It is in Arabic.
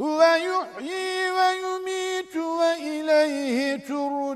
هو يحيي ويميت وإليه ترجعون.